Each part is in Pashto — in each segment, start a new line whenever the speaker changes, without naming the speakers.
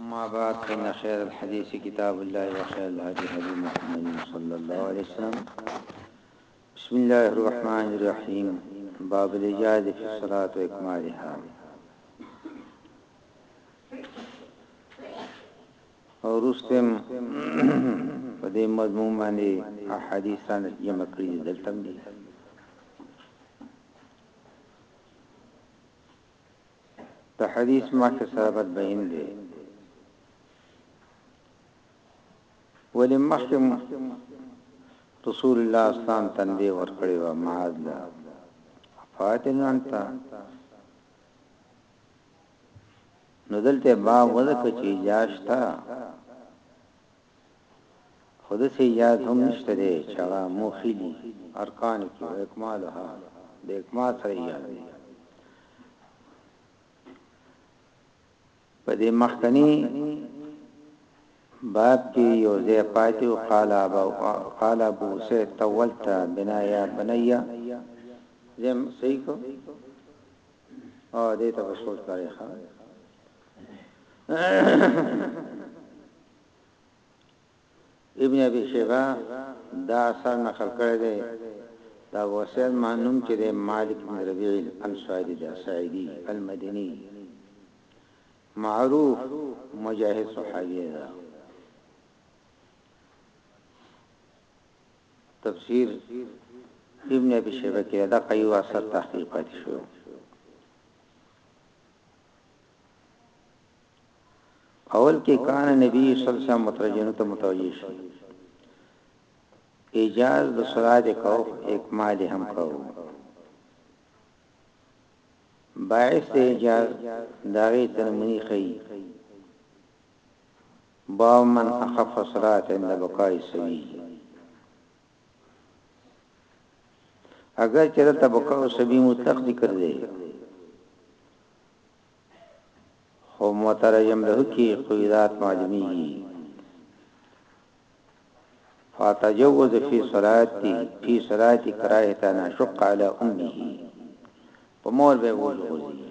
ما بعد فإن خير الحديث كتاب الله وخير الهدي هدي محمد صلى الله عليه وسلم بسم الله الرحمن الرحيم باب الإجازة في الصلاة وإكمالها او وروسته هم په دې مضمون باندې احادیث سند جمع کړي دي دلته هم دي د حدیث ما کې ثابت بین دی ولی مخکم رسول الله اسلام تندې ور کړی و معاذ لا فاتن انت نو دلته باب وذکر چې اجازه شته خود سه اجازه هم نشته دی چې هغه موخی دي ارکان کې او اکمالها د اکمال سره اجازه دي په دې مخکنی باب کې یو ځای پاتې او قال ابو قال ابو سید تولت بنایا بنیا زم صحیح کو او دې ته په سوچ کړی ښا ابن ابي شيبه دا اثر نقل کړی دی دا وسیل مانوم چې د مالک بن ربيع الانصاري دا سعيدي المدني معروف مجاهد صحابي دا تفسیر ابن ابي شيبه کې دا قيو اثر تحقيق پاتې شو اول کې کان نبی صلی الله علیه وسلم مترجم ته متوجه شي اجاز د صلات کو اکمال هم کو باعث اجاز داغه ترمنی خي باب من اخف صلات عند بقاء الصبي اګر چې دلته بقاء الصبي مطلق ذکر دی خو مترجم له کې قیدات معلومیږي فتجوز فی صلاتی فی صلاتی کراهتا نشق علی امه په مور به وځي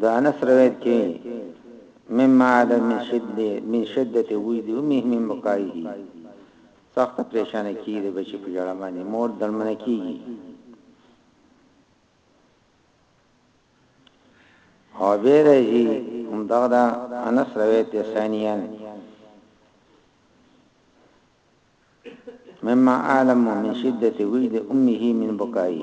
د انس روایت کې مما عاد من شده من شدت وجد امه من بقائه سخت پریشان کی د بچی په جړه باندې مور درمن کیږي او به راځي هم دغه انس روایت ثانیان مما عالم من شدت وجد امه من بقائه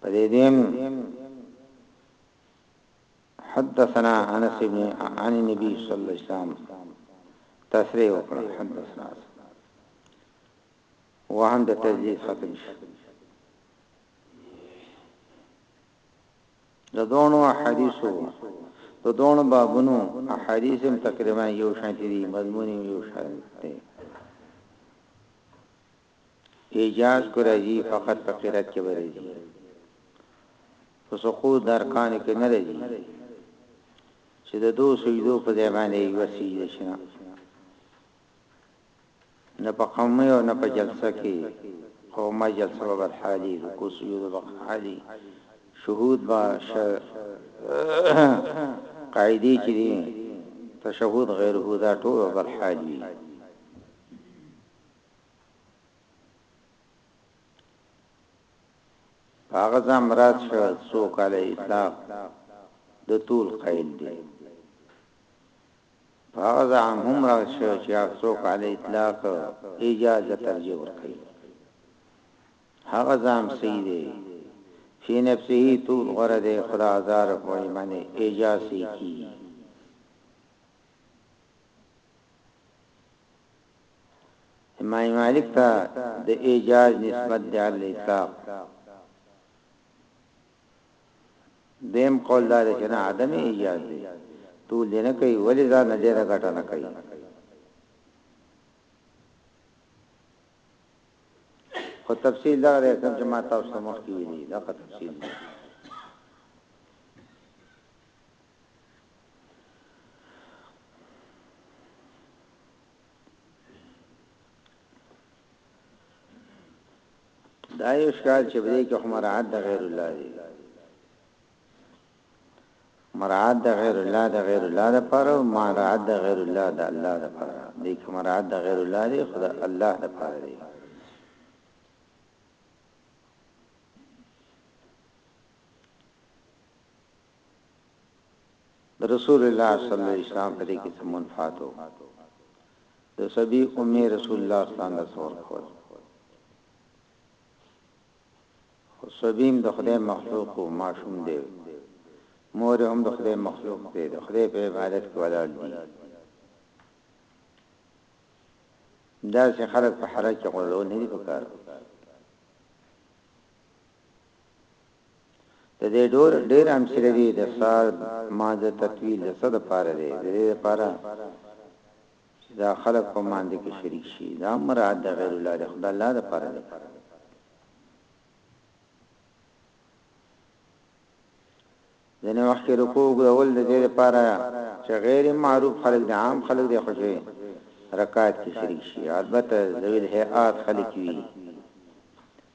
پدې دین حدثنا انس بن عن النبي صلى الله عليه وسلم تسریع وکړه حدثنا وهم د تجدید ختم شي د دوه حدیثو د دوه بابونو احادیث هم تقریبا یو شان دي مضمون یو شان دي ايجاز که راځي فقط په قرت کې به راځي په سقوط د ارکان کې نه راځي چې د دو سجدو په ځای باندې یو سجده شنه نه په قومه او نه په جلسه کې قومه جلسه به حالي رکوع سجود به حالي شهود با ش... قاعده چې دي تشهود غیر هدا ټول به حالي هغه ځان مراد شو څو کال اطلاق د طول قیل دی هغه ځان هم مراد شو چې هغه څو کال اطلاق اجازه ترجیح ورکړي هغه ځان صحیح دی فی نفسه طول غره دی خدا هزار کوئی منی اجازه کی امام مالک ته د اعجاز نسبت دی علی الاطلاق دیم قول دا دی چې نه عدم اعجاز دی ټول نه کوي ولې ځان نه ډیره ګټه نه کوي خو تفصیل دا دی کوم چې ما تاسو مخکې ویلي دا تفصیل دی دا یو ښکار چې بده کې هم راعت د غیر الله دی مراد د غیر الله د غیر الله د پر او مراد د غیر الله د الله د پر دې کې مراد د غیر الله دی خدا الله د پر دی د رسول الله صلی الله علیه وسلم په دې کې څه منفعت وو؟ د سبي امې رسول الله صلی الله علیه وسلم ته ورکول خو سبیم د خدای مخلوق او ماشوم دی مور هم د خدای مخلوق دی د خدای په عبادت کې ولاړ دی دا چې خلک په حرج کې غوړو نه دي پکار د دې ډول ډېر امثله دي د سار مانځه تطویل د څه لپاره دی د دې لپاره چې دا خلک په مانځه کې شریک شي دا مراد د غیر الله د خدای الله لپاره دی ځنه وخت رکوع غول د دې لپاره چې غیر معروف خلک د عام خلک د خوشي رکعات کې شریک شي البته ذویل هيئات خلک وي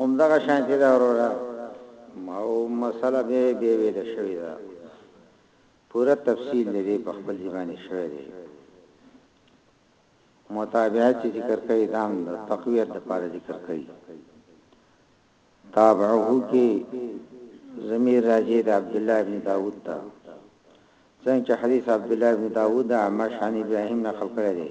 هم دغه شانتي ده وروره او مسله به به ویل شوې ده پوره تفصیل لري په خپل ځبانه شوی دی متابعه چې ذکر کوي دام د دا تقویت لپاره ذکر کوي تابعه کې ضمیر راځي د عبد الله بن داوود ته څنګه حدیث عبد الله بن داوود عمش عن ابراهيم نقل کړی دی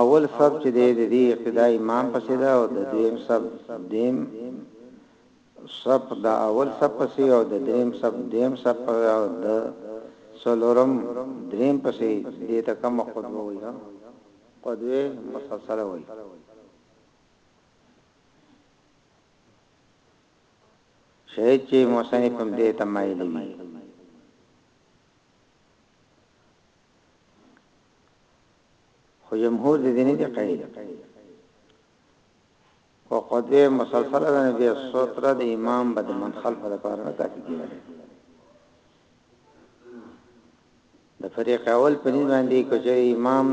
اول صف چې دی د دې اقتدا امام پسې ده او د دویم صف دیم صف د اول صف پسې او د دریم صف دیم صف پسې او د څلورم دریم پسې دې ته کوم خطبه وي قدوه مسلسله وي شهید چې موسنی پم دې تمایل وي خو جمهور د دې نه دی قائل او قدوه مسلسله د نبی ستر د امام بد من خلف د پاره نه کافي کیږي د فريق اول په دې باندې کوچې امام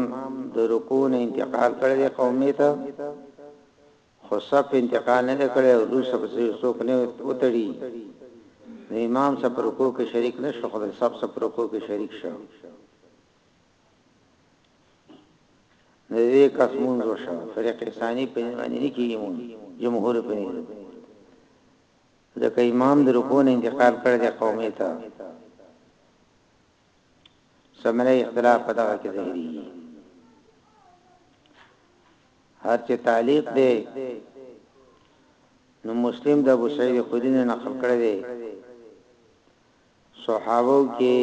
د رکوع نه انتقال کړی قومي ته خو صف انتقال نه کړی او روسه په څوک نه وتړي نو امام سره رکوع کې شریک نشو خو د صف سره رکوع کې شریک شو د دې کس مونږ وشو فرق ثانی په باندې نه کیږي مونږ جمهور په نه ځکه امام د رکوع نه انتقال کړ د قومي ته سمره اختلاف پتا کې ظاهري هر چې تعلیق دی نو مسلم د ابو سعید خدری نه نقل کړی دی صحابو کې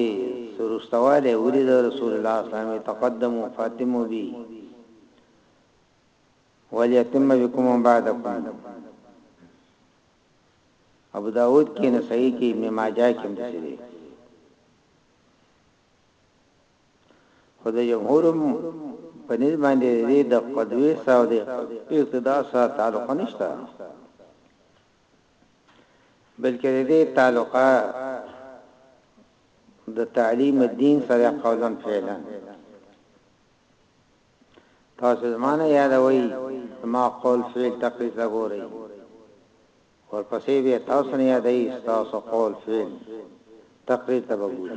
څه وروستوالی ولید رسول الله صلی الله علیه وسلم وی تقدمو فاتمو بی ولیتم بكم من بعدکم ابو داود کې نسائی کې ابن ماجه کې هم دي خدای جمهور په نسبت باندې د قدوی سره د اقتدا سره تعلق نشته بلکې د دې تعلقه د تعلیم الدین سره قولا فعلا تاسو زمانه یادوي ما قول فعل تقریر لګوري ورپسې به تاسو نه یادای تاسو قول فعل تقریر
ته وګورئ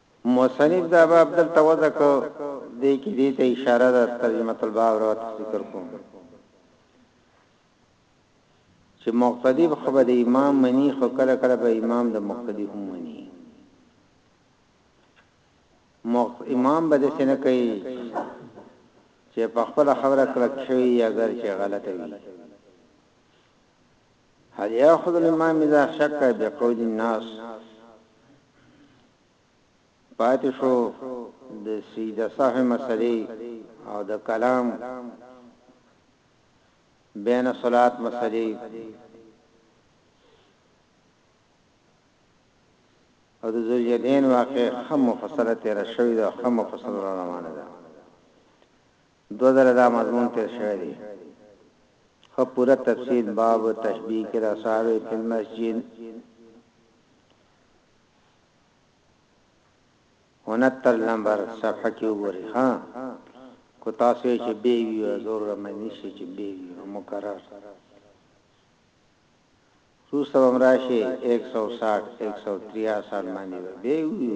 مصنف دا باب دلته وضع کړ، دې کې دې ته اشاره ده، ترجمة الباب روات کې ذکر کوم، چې مقتدي به خو به د امام مني، خو کله کله به امام د مقتدي هم مني. امام به داسې نه کوي چې په خپله خبره کلک شوی اګر چې غلطه وي، هل ياخذ الامام اذا شک بقول الناس پاتې شو د سیده صاحب مسلې او د کلام بین صلات مسلې او د زوجین واقع خم مفصله تیر شوی دا خم مفصله روانه ده دوه ځله دا مضمون تیر شوی دی خو پوره تفصیل باب تشبیک الاصحاب فی المسجد هنتر نمبر صفحه کې وګورئ ها کو تاسو چې بي وي زور مې شي چې بي وي مقرر سو سب امراشي 160 163 سال باندې بي وي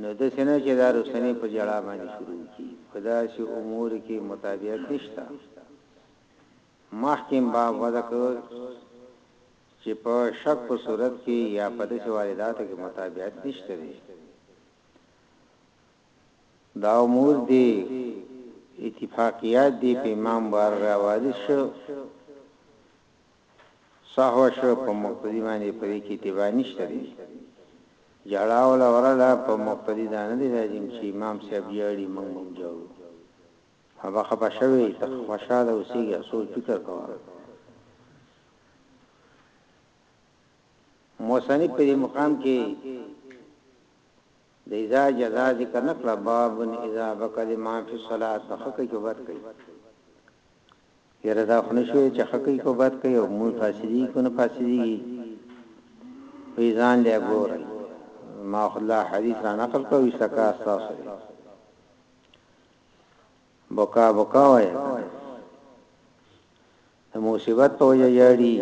نو داسې نه چې دا رسنۍ په ژړا باندې شروع کړي، په داسې امورو کې متابعت نشته. محکم باب وضع کړ چې په شک په صورت کې یا په داسې وارداتو کې متابعت نشته دی. دا امور دي، اتفاقیات دي، په امام بارر راوارد شو سهو شو په مقتدی باندی په دی کی اتباع نشته دی ژړا ولا ورله په مقتدی دا ندی لازم چی امام صاحب ژاړی موږ به هم ژاړو هغه خپه شوی ته خوشاله اوسیږه سوچ فکر کوه مصنف په دې مقام کې د اذا جزا ذکر نه کړه باب اذا بک د ما فی الصلاه په حق کې وبد کوي یره دا خو نشوي چې حق کې وبد کوي او مون فاسدی کو نه فاسدی په ځان له ګور ما خلا حدیث را نقل کوي سکا تاسو بوکا بوکا وای د مصیبت په وجه یاري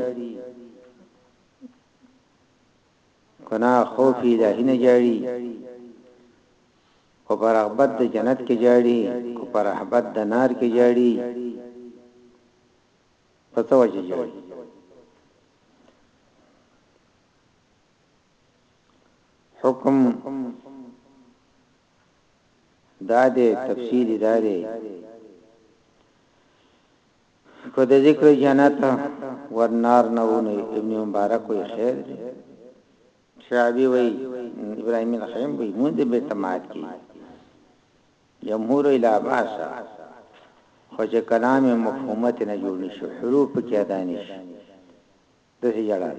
کنا خوفی الهی نه جاړی خو پر رغبت د جنت کې جاړی خو پر رهبت د نار کې جاړی په څه وجه جاړی حکم دا دې تفصیلی دا دې که د ذکر جنت ور نار نه و نو ابن مبارک وی خیر دی شعبی وی ابراهیم الخیم وی مونږ به تمات کی جمهور الا باسا خو چې کلام مفهومت نه جوړ نشي حروف کې ادا نشي د سې جړا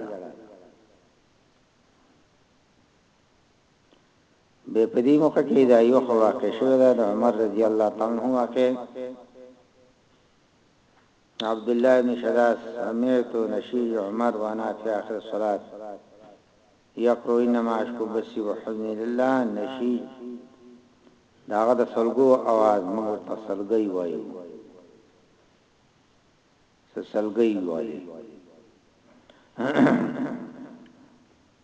به په دې موقع کې دا یو خبره واقع شوه ده د عمر رضی الله تعالی عنہ واقع عبد الله بن شداد سمعت نشی عمر وانا فی اخر الصلاه یقرو انما اشکو بسی وحزن لله نشی داغه د سلګو आवाज موږ ته سلګي وایو سلګي وایي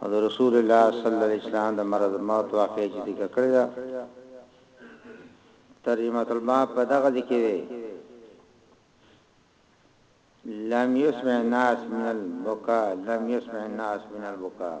او د رسول الله صلی الله علیه وسلم د مرض الموت واقعه چې ذکر کړې ده ترجمه الباب په دغه ذکر دی لم يسمع الناس من البكاء لم يسمع الناس من البكاء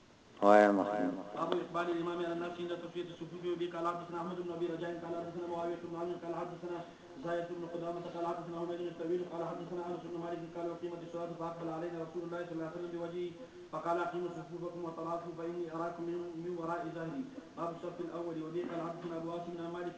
وایا
ابو اقبال الامام النافعي تفسير السفيان بن قال حدثنا احمد بن ابي رجاء قال حدثنا معاويه بن عمرو قال حدثنا
زايد بن قدامة قال حدثنا عمر بن الطويل قال حدثنا انس بن مالك قال وقيمة الصلاه فاقبل علينا رسول الله صلى الله عليه وسلم بوجهه فقال اقيموا صفوفكم وطلعتم فاني اراكم من, من وراء ظهري باب الصف الاول ولي قال حدثنا ابو عاصم
بن مالك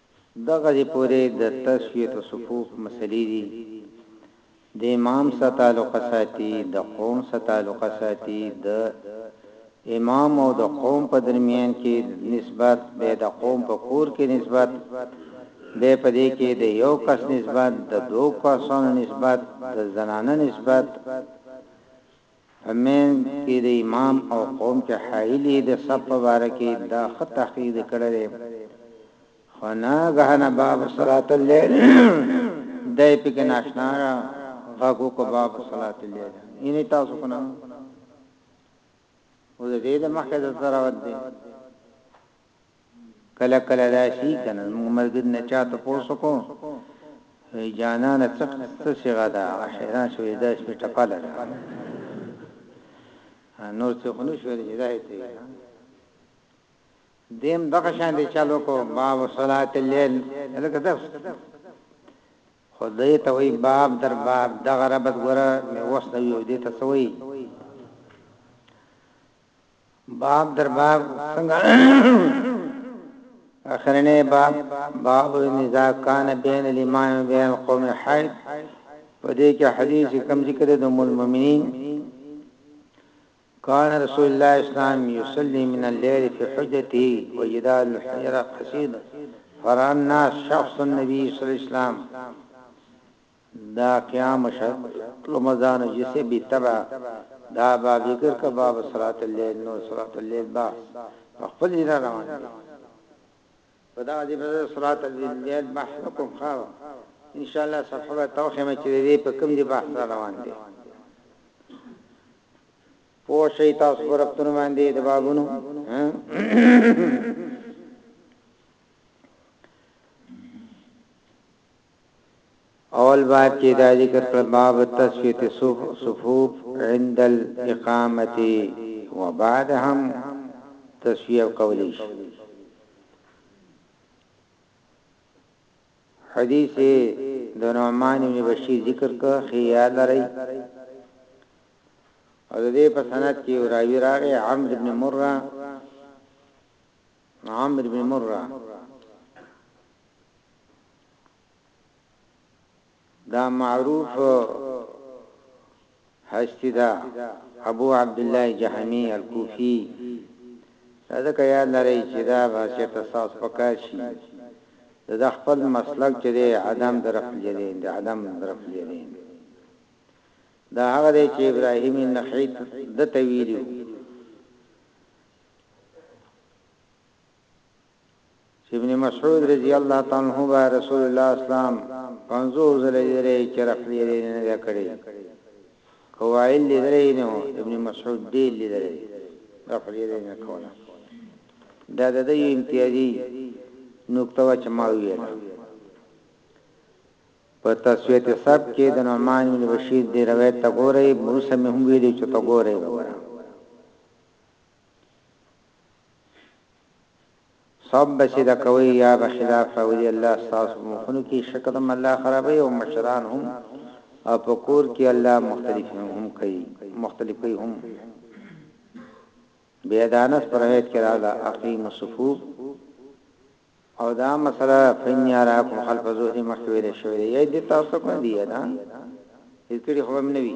دغه دې پورې د تسویة الصفوف مسئلې دي، د امام سره تعلقه ساتي، د قوم سره تعلقه ساتي، د امام او د قوم په درمیان کې نسبت، بیا د قوم په کور کې نسبت، بیا په دې کې د یو کس نسبت، د دوو کسانو نسبت، د زنانه نسبت، په منځ کي د امام او قوم چي حائل يې د صف په باره کي دا ښه تحقيق دي کړی دی خو ناګهانه باب صلاة اللیل دی پکي ناشنا غږ وکړو باب صلاة اللیل یعنی تاسو کنه او د دې د مخه د تراوت دی کله کله داشی کنه زموږ ملګری نه چا تپوس وکړو وی جانانه څه څه صیغه ده هغه حیران شو وی دا اسم ټپله ده نور څه خو نشو ویل جدا هیته وی
دیم دغه شان دی چالو کو باب صلات الليل لکه دا خدای ته وی باب در باب دغه ربط ګره مې وسنوي او دې ته سوي باب در باب څنګه اخرنه باب باب اذا كان بين الامام وبين القوم حيث په دې کې حدیث کم ذکر د ام المؤمنین كان رسول الله اسلام يصلي من الليل في حجته وجدال الحجر قصيد فران الناس شخص النبي صلى الله عليه وسلم دا قیام مشر کلمه ځانو جسه بی تبعه دا با فکر که با به صلات اللیل نور صلات اللیل بحث په خپل ځینه روان دی په دا دی به صلات اللیل بحث نکوم خواه ان شاء الله صفحه به توخه مې چې دی په کوم دی بحث روان دی پوه شي تاسو پر خپل باندې د بابونو اول باب کې دا ذکر کړل، باب تسویة الصفوف عند الاقامة وبعد هم تسویه کولی شي. حدیث د نعمان بن بشیر ذکر که خې یاد لرئ او د دې په سند کې راوی راغی عمرو بن مره عامر بن مره دا معروف هستی دا ابو عبد الله جهنی الکوفی دا ځکه یاد لرئ چې دا باسي تاسو پکار شي دا خپل مسلک چې دی عدم درف لري دا عدم درف لري دا هغه دی چې ابراهیم النخعی د تویلو چې ابن مسعود رضی الله تعالی عنہ با رسول الله اسلام پنځو زله لري چې رفلی لري نه وکړي کوایل لري نه ابن مسعود دی لري رفلی لري نه کوله دا د دې امتیازي نقطه وا چې ما ویل په تسویت سب کې د نعمان بن بشیر دی روایت ته ګورې موسی مې هم ویلي چې ته ګورې وګوره سب به سیده کوی یا به خلاف راوځی الله ستاسو په مخونو کی شکل هم الله خرابوی او مشران هم او په کور کی الله مختلف هم کوي مختلفی هم بیا دانس پر هیت کې رااله اقیم الصفوف او دا مسله فنیا را کوم خلف زهری مخویل شوی دی یی د تاسو کو دی دا هیڅ کړي خو هم نه وی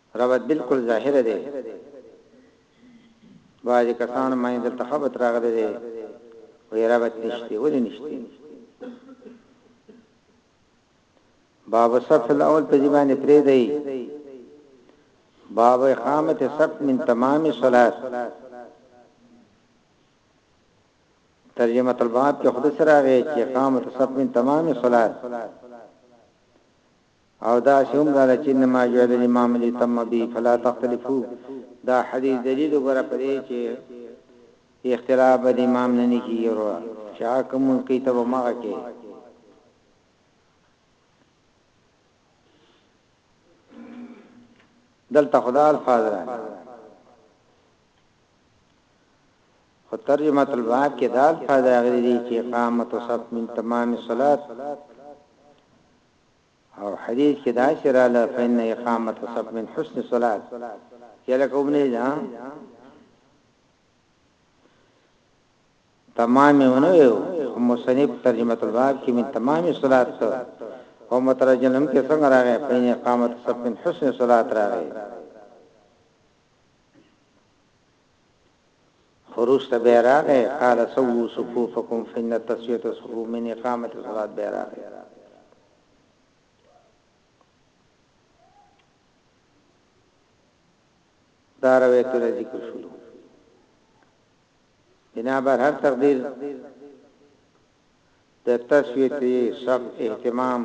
ربط بلکل ظاهر دی بعضی کسان مې دلته خبرت راغلي دي وې ربط نشته ولې نشته باب صف الاول په ځبانه پرې دی باب اقامت صف من تمام صلات ترجمه الباب کې خود سره راغی چې اقامت صف من تمام صلات او داسې هم راغلي چې انما جعل الامام ليتم به فلا تختلفو دا حديث دليل وګوره په دې چې اختلاف به د امام نه نه کېږي وروره چې هغه کوم مونځ کوي ته به هماغه کوې. دلته خو دا الفاظ راغلي خو ترجمه الباب کې دا الفاظ راغلي دي چې اقامت صف من تمام الصلات او حديث کي داسي راله فإن اقامت الصف من حسن الصلاة چه لکه وبني ده تمام ونويو مصنف ترجمه الباب کې من تمام صلات او مترجم کې څنګه راغی په اقامت صف من حسن صلات راغی خو وروسته بیا راغی، قال سوو صفوفکم فان التسویة الصفوف من اقامة الصلاة بیا راغی. دا روایتونه ذکر شول. بنا بر هر تقدیر د تسویة صف اهتمام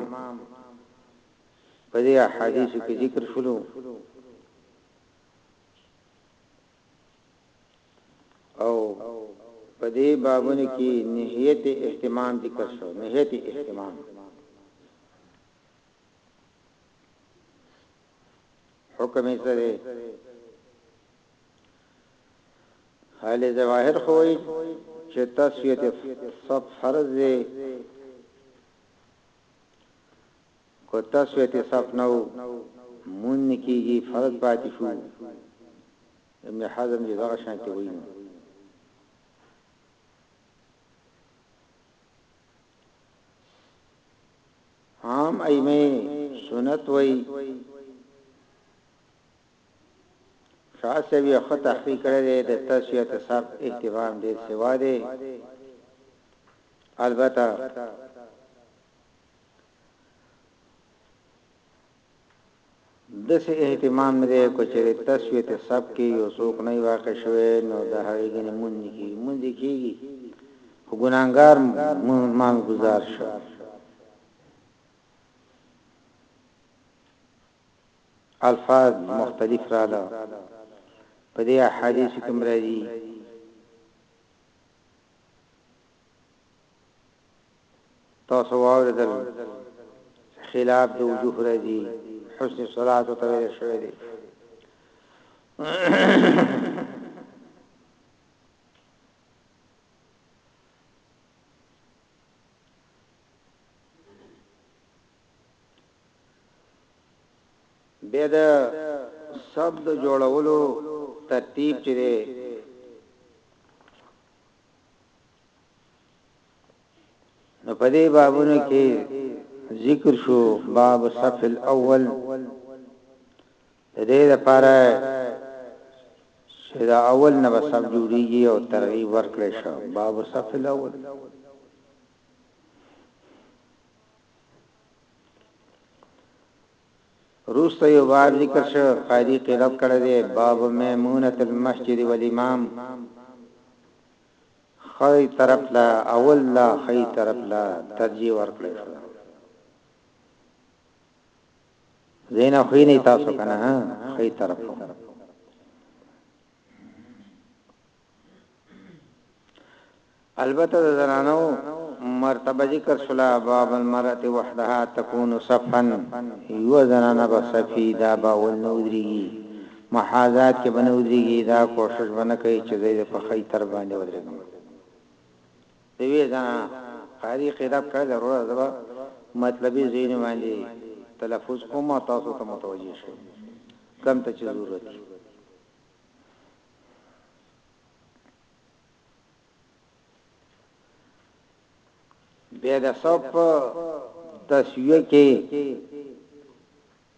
په دې احادیثو کې ذکر شول. او په دې بابونو کې نهیت اهتمام ذکر شو نهیت اهتمام حکم یې سره حال ظواهر خوې چې تسویت صف فرض دی که تاسو اعتصاف نه وو مونځ نه کیږي فرض پاتې شو ابن حزم یې دغه شانتي وایي نو عام ائمه سنت وای شاسوی خط تحقیق کړی د تسویه تصاب اهتمام دې سوا دې البته داسې اهتمام مې دی که چېرې تسویت صف کې یو څوک نه وي واقع شوی نو د هغه ګنې لمونځ نه کېږي، لمونځ یې کېږي خو ګناهګار لمانځ ګزار شو. الفاظ مختلف راغله په دې احادیثو کې هم راځي. تاسو واوریدل چې خلاف د وجوه راځي حسن صلات ته ویل شوی دی به د سب د جوړولو ترتیب چره نو په دې بابونو کې ذکر شو باب صف الاول دې لپاره چې دا اول نه به سب جوړیږي او ترغیب ورکړي شو باب صف الاول روسته یو باب ذکر شو قاری قرات کړه دې باب میمونۃ المسجد والامام ښی طرف ته اول لا ښی طرف لا ترجیح ورکړی شو زینا خوی نه تاسو کنه ها ښی طرف البته زنانو مرتبه ذکر شلا باب المرأه وحدها تكون صفا یو زنانه بصفی دا باول نو دریږي محاذات کې به نه ودرېږي، دا کوښښ به نه کوي چې زه یې د پښۍ تر باندې ودرېږم. د وې ځانه قاري قراب کړی ده وروره، زه به مطلبي ځایونو باندې تلفظ کوم او تاسو ته متوجه شي کوم ته چې ضرورت وي. بیا د صف تسویه کې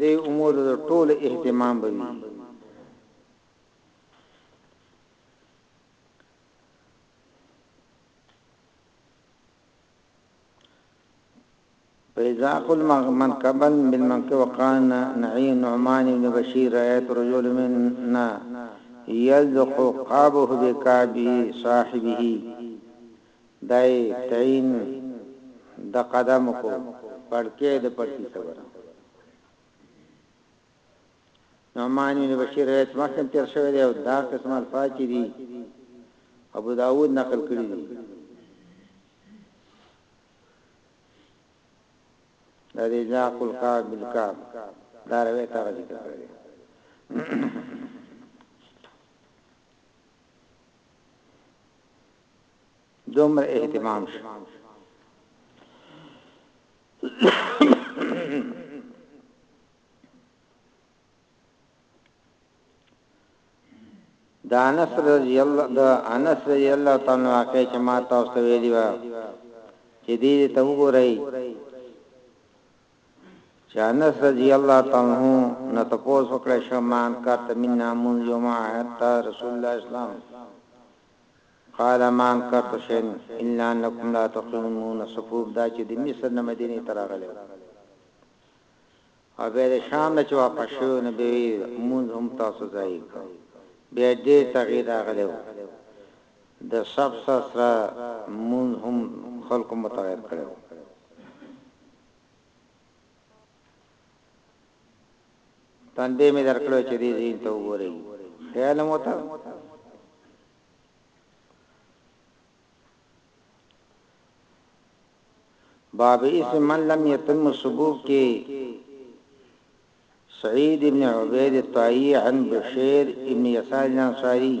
دې امور د ټول اهتمام به وي فإذاق المنقبا بالمنقب وقال نعين نعمان بن بشير رأيت رجل منا يلزق قابه بكعب صاحبه دای تعین د قدم کو پړکی د پړکی صبر نعمان بن بشیر روایت مخکې تیر شوی دی او دا قسم الفاظ چې دي ابو داود نقل کړی دی دا دی لاق القاب بالقاب دا روایت هغه ذکر کړی دی دومره اهتمام شو دا انس رضی الله دا انس رضی الله تعالی واقع چې ما تاسو ته ویلی و چې دې ته وګورئ چې انس رضی الله تعالی عنہ نه تاسو وکړه شمان کا تمنا مون یوم حتا رسول الله اسلام قال ما انکرت شيئا الا انکم لا تقيمون صفوف دا چې د مصر نه مدينې ته راغلی وو او بیا د شام نه چې واپس شوی نو بیا یې مونځ هم تاسو ضایع کړ بیا ډېر تغییر راغلی وو د صف سره سره مونځ هم خلکو متغیر کړی وو تندی مې درکړو چې دې زین ته وګورئ خیال مو ته باب اسم من لم يتم سبوب کې سعید ابن عبید الطائی عن بشیر ابن یسار الانصاری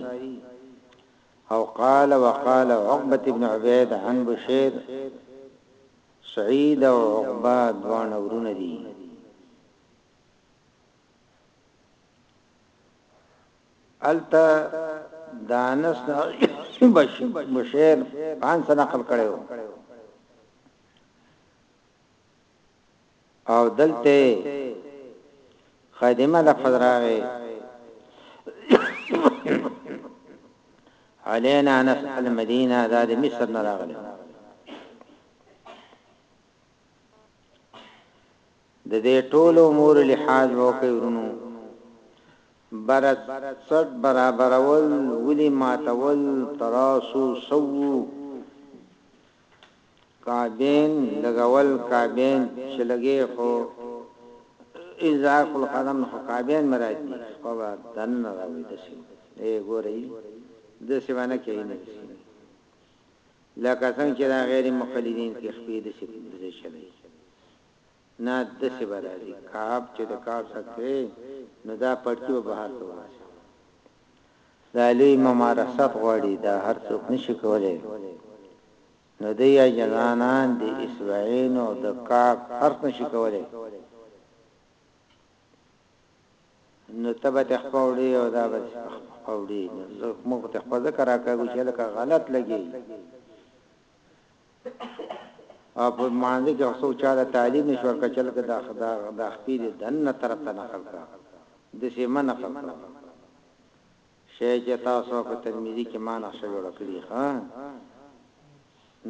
او قال وقال عقبه ابن عبید عن بشیر سعيد او عقبه دواړه ورونه دي. هلته د انس بشير پانسه نقل کړی وو. او دلته یې خادمه لفظ راغی علينا انس المدينه دا د مصر نه راغلی د دې ټول امور لحاظ وکړي ورونو برت څټ برابرول ولي ماتول تراسو سوو کابین لګول کابین چه لګی خو اضعاف القدم خو کابین مراد دی خو به دننه راوړی دسی ای ګوری دسی به نه کوی نه دسی لکه څنګه چه دا غیر مقلدین پی خپی دسی دسی چلی. نه دسې به راځي کعب چې د کعب سره تلې نو دا پړکي به بهر ته وباسي دا لوی ممارست غواړي دا هر څوک نشي کولای نو دی اجزانان د اسبعین او د کعب فرق نشي کولای نو تبه تخپوړي او دا بس خپوړي نو موږ ته خپل ذکر راکاږي چې لکه غلط لګي او په مانځه کې څوک چا ته تعلیم نشي ورکړی چې لکه د خپې دې دننه طرف ته نقل کړه داسې مه نقل کړه شی چې تاسو په ترمذي کې ما نقشه جوړه کړې ښه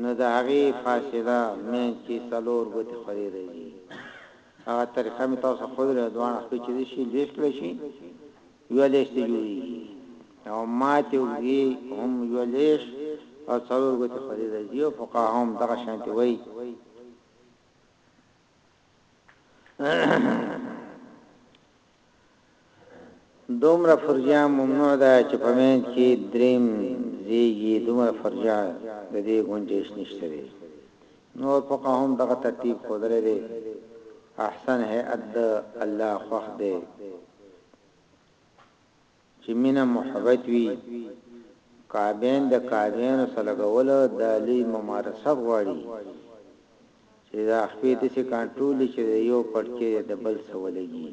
نو د هغې فاصله مین چې څلور ګوتې خورې راځي هغه طریقه مې تاسو خو درې دوه خپې چې شي لیست کړی شي یوه لیش ته جوړیږي او ماتې اوږې هم یوه لیش او څلور ګوتې خولې راځي او فقها هم دغه شانتې وایي دومره فرجا ممنوع ده چې په مند کې دریم زیږي دومره فرجا د دې گنجائش نشته دی نور فقهاء هم دغه ترتیب ښودلی دی، احسن هیئت د الله خوښ دی چې مینه محبت وي، کعبین د کعبینو سره لګول دا لوی ممارست غواړي چې دا خپې داسې کنټرول کړي چې د یو پړکې دې د بل سره ولګي،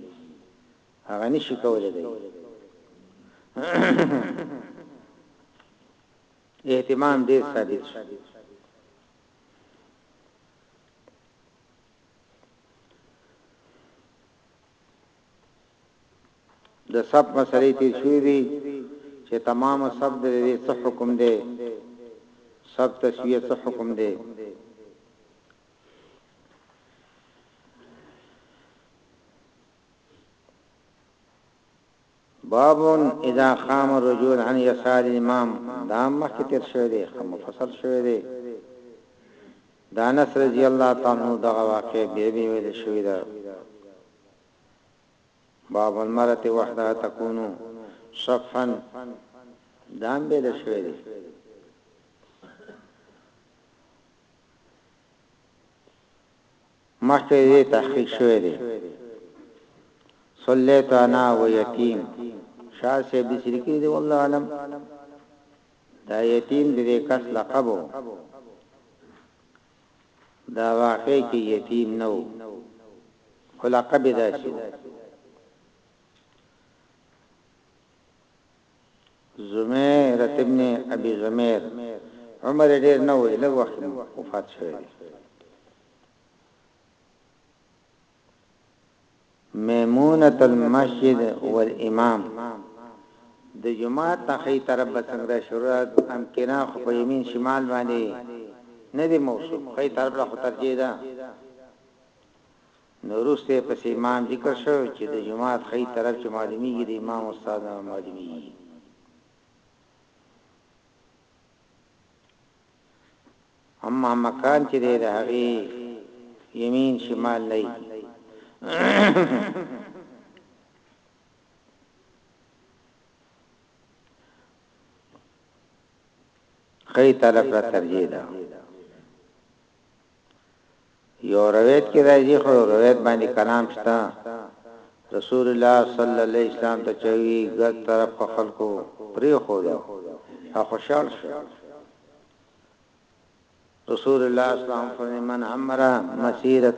هغه نه شي کولی دی. اهتمام ډېر ثابت شو. د سب مسلې تیر شوې دي چې تمام سب د دې څه حکم دی سب تسویه څه حکم دی باب اذا قام الرجل عن يسار الامام دا هم مخکې تیر شوی دی ښه مفصل شوی دی د انس رضی الله تعالی عنہ دغه واقع به به ویل شوی ده باب المرأة وحدها تكون صفا دام به لشوی دی مخکې دې تحقیق شوی دی. صلیت انا و یتیم شاه صاحب دې سری کړی دی والله علم دا یتیم دې کس لقب دا واقع کې یتیم نو خلقب داسي زمیر ابن ابي زمیر عمر ډیر نو لږ وخت وفات شوی میمونة المسجد والامام د جومات نه ښی طرف به څنګه راشي وروره امکنه خو په یمین شمال باندې نه دی موصوف ښی طرف له خو ترجیح ده نو روسته پس امام ذکر شو چې د جماعت خی طرف چې معلومیږي د امام استاد معلومیږي اما مکان چې دی د هغې یمین شمال نه وي خی طرف را ترجیح ده يو روايت کې راځي خو يو روايت باندې کلام شته رسول الله صلی الله علیه وسلم ته چوي ګرد طرف په خلکو پرې خو دا خوشحال شو رسول الله صلی الله علیه وسلم من عمر مسیرت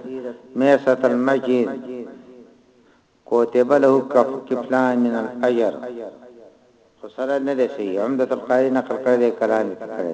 میسۃ المسجد کوتب له کف کفلان من الاجر خسر نه دي شي هم د تبقاری نقل کړی کلام کړی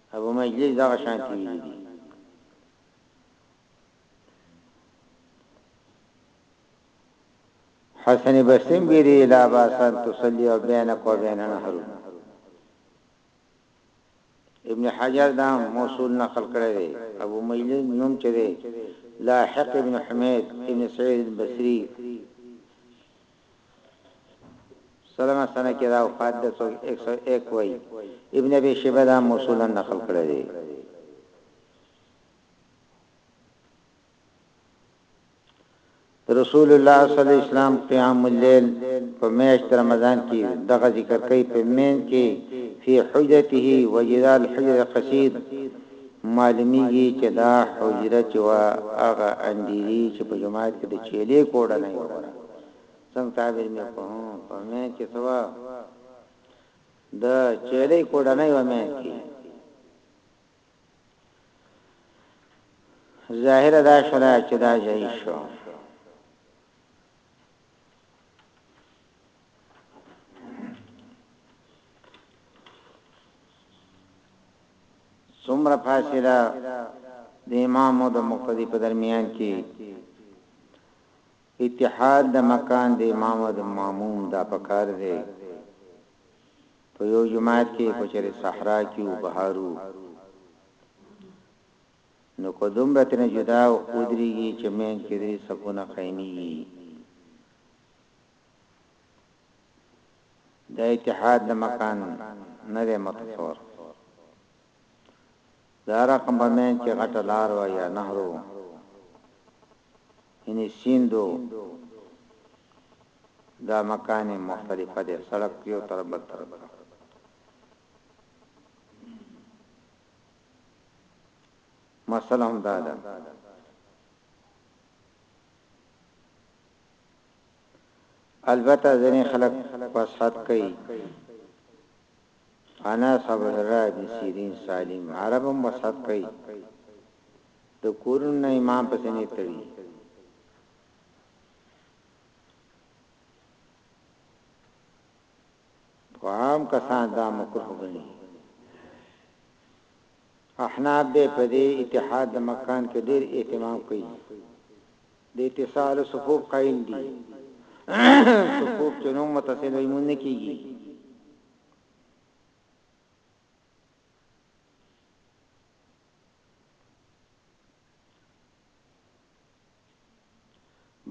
ابو مجلس دغه شانتي ویلي دي. حسن بصری هم ویلي دي لا باس ان تصلي او بینک او بین نهر. ابن حجر دا موصول نقل کړی دی. ابو مجلس نوم چې دی لاحق ابن حمید ابن سعید البصری سلمه سنه کې دا وفات ده څوک 101 وایي ابن ابي شيبه دا موصولا نقل کړی دی رسول الله صلی الله علیه وسلم قیام الليل په میاشت رمضان کې دغه ذکر کوي په مین کې فی حجته وجدال حجر قصید معلومیږي چې دا حجره چې وا هغه اندیری چې په جماعت کې د چيلې کوډه نه وره سم تعبیر مې کو هو په مېن کې سوا د چيرې کوډه نه و مېن کې ظاهر دا شرا چې دا جاي شو څومره فاصله د امام او د مقتدی په درمیان کې اتحاد د مکان د امام او د ماموم دا پکار دی په یو جماعت کې که چېرې صحرا کې او بهار وو نو که دومره ترنه جدا ودرېږي چې مینځ کې درې صفونه قایمېږي دا اتحاد د مکان نه دی متصور دا رقم به مینځ کې غټه لار وه یا نهرو یعنی سیندو دا مکان مختلفه دی سړک یو تر بل تر مسله هم دا ده البته ځینې خلک وسحت کوي انس ابو هريره ابي سيرين سالم عرب هم وسعت کوي د کورونو نه امام پسې نه تړي خو عام کسان دا مکروه غني احناف به په دې اتحاد د مکان کې ډېر اهتمام کوي د اتصال صفوف قائم دي صفوف چې نو متصل وي مونږ نه کیږي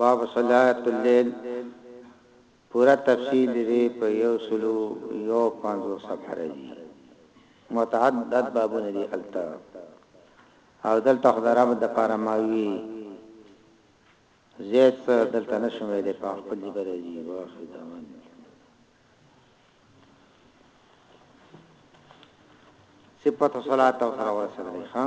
باب صلات الليل پورا تفصیل دې په یو سلو یو پانزو صفحه راځي متعدد بابونه دي الته او دلته خو د رب د پاره ما وي زيات څه دلته نشم ويلې په خپل دي بره دي واخي دا من صفت صلات او سره ورسېدلې ها